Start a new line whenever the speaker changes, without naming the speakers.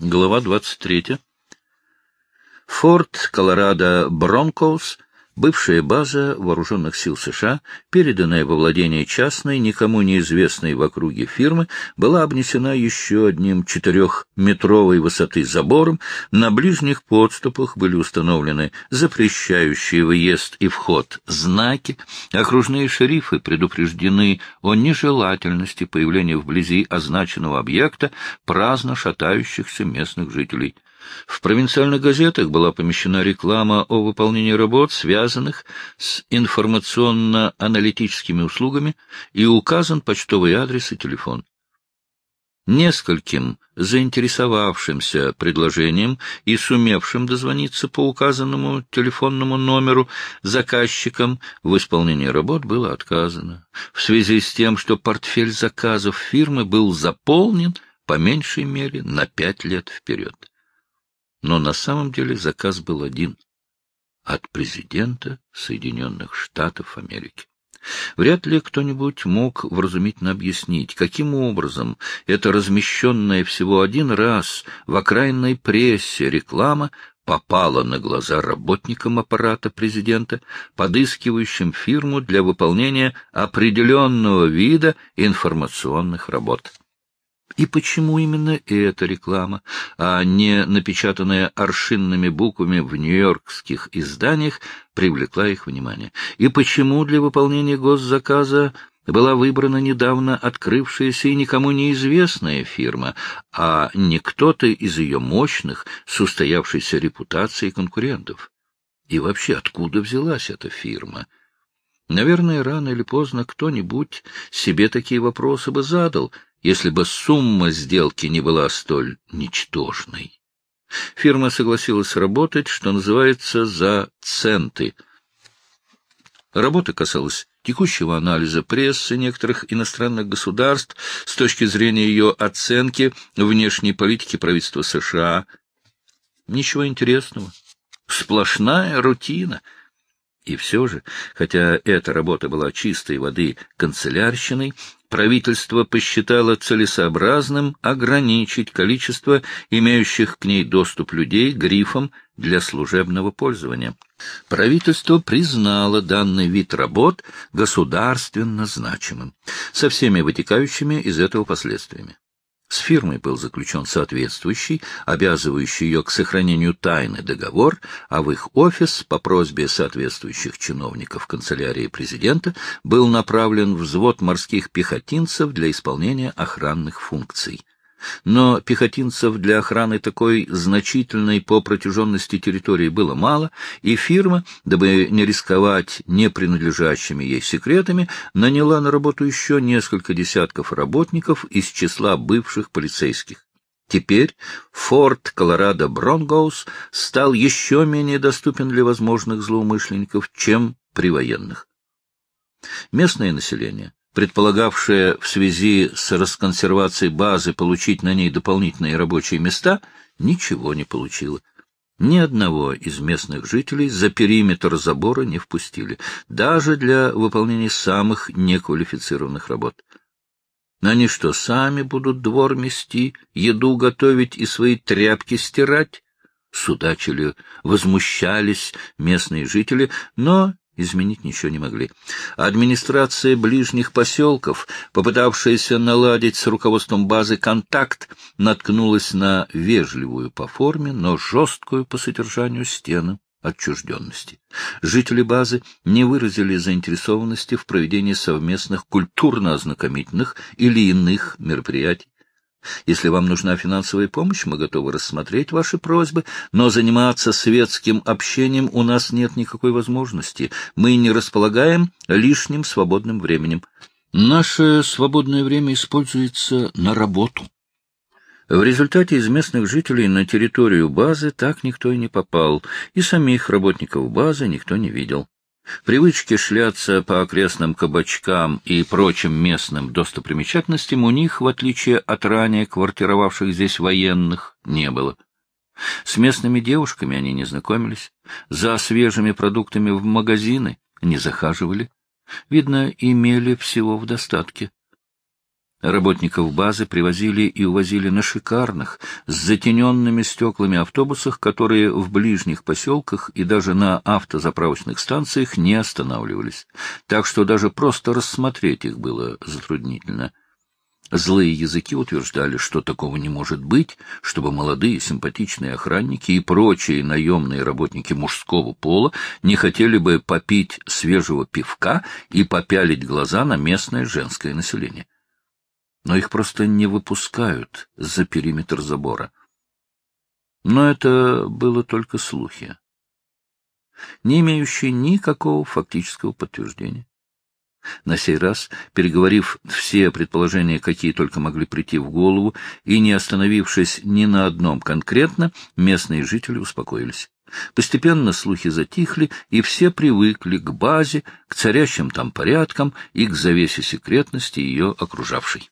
Глава 23. Форт Колорадо Бронкоус Бывшая база вооруженных сил США, переданная во владение частной, никому неизвестной в округе фирмы, была обнесена еще одним четырехметровой высоты забором. На ближних подступах были установлены запрещающие выезд и вход знаки. Окружные шерифы предупреждены о нежелательности появления вблизи означенного объекта праздно шатающихся местных жителей. В провинциальных газетах была помещена реклама о выполнении работ, связанных с информационно-аналитическими услугами, и указан почтовый адрес и телефон. Нескольким заинтересовавшимся предложением и сумевшим дозвониться по указанному телефонному номеру заказчикам в исполнении работ было отказано, в связи с тем, что портфель заказов фирмы был заполнен по меньшей мере на пять лет вперед. Но на самом деле заказ был один — от президента Соединенных Штатов Америки. Вряд ли кто-нибудь мог вразумительно объяснить, каким образом эта размещенная всего один раз в окраинной прессе реклама попала на глаза работникам аппарата президента, подыскивающим фирму для выполнения определенного вида информационных работ. И почему именно эта реклама, а не напечатанная аршинными буквами в нью-йоркских изданиях, привлекла их внимание? И почему для выполнения госзаказа была выбрана недавно открывшаяся и никому неизвестная фирма, а не кто-то из ее мощных, с устоявшейся репутацией конкурентов? И вообще, откуда взялась эта фирма? Наверное, рано или поздно кто-нибудь себе такие вопросы бы задал — если бы сумма сделки не была столь ничтожной. Фирма согласилась работать, что называется, за центы. Работа касалась текущего анализа прессы некоторых иностранных государств с точки зрения ее оценки внешней политики правительства США. Ничего интересного. Сплошная рутина — и все же, хотя эта работа была чистой воды канцелярщиной, правительство посчитало целесообразным ограничить количество имеющих к ней доступ людей грифом для служебного пользования. Правительство признало данный вид работ государственно значимым, со всеми вытекающими из этого последствиями. С фирмой был заключен соответствующий, обязывающий ее к сохранению тайны договор, а в их офис по просьбе соответствующих чиновников канцелярии президента был направлен взвод морских пехотинцев для исполнения охранных функций но пехотинцев для охраны такой значительной по протяженности территории было мало, и фирма, дабы не рисковать не принадлежащими ей секретами, наняла на работу еще несколько десятков работников из числа бывших полицейских. Теперь форт Колорадо Бронгоус стал еще менее доступен для возможных злоумышленников, чем при военных. Местное население предполагавшая в связи с расконсервацией базы получить на ней дополнительные рабочие места, ничего не получила. Ни одного из местных жителей за периметр забора не впустили, даже для выполнения самых неквалифицированных работ. Они что, сами будут двор мести, еду готовить и свои тряпки стирать? Судачили, возмущались местные жители, но изменить ничего не могли. Администрация ближних поселков, попытавшаяся наладить с руководством базы контакт, наткнулась на вежливую по форме, но жесткую по содержанию стену отчужденности. Жители базы не выразили заинтересованности в проведении совместных культурно-ознакомительных или иных мероприятий. Если вам нужна финансовая помощь, мы готовы рассмотреть ваши просьбы, но заниматься светским общением у нас нет никакой возможности. Мы не располагаем лишним свободным временем. Наше свободное время используется на работу. В результате из местных жителей на территорию базы так никто и не попал, и самих работников базы никто не видел. Привычки шляться по окрестным кабачкам и прочим местным достопримечательностям у них, в отличие от ранее квартировавших здесь военных, не было. С местными девушками они не знакомились, за свежими продуктами в магазины не захаживали. Видно, имели всего в достатке. Работников базы привозили и увозили на шикарных, с затененными стеклами автобусах, которые в ближних поселках и даже на автозаправочных станциях не останавливались. Так что даже просто рассмотреть их было затруднительно. Злые языки утверждали, что такого не может быть, чтобы молодые симпатичные охранники и прочие наемные работники мужского пола не хотели бы попить свежего пивка и попялить глаза на местное женское население но их просто не выпускают за периметр забора. Но это было только слухи, не имеющие никакого фактического подтверждения. На сей раз, переговорив все предположения, какие только могли прийти в голову, и не остановившись ни на одном конкретно, местные жители успокоились. Постепенно слухи затихли, и все привыкли к базе, к царящим там порядкам и к завесе секретности ее окружавшей.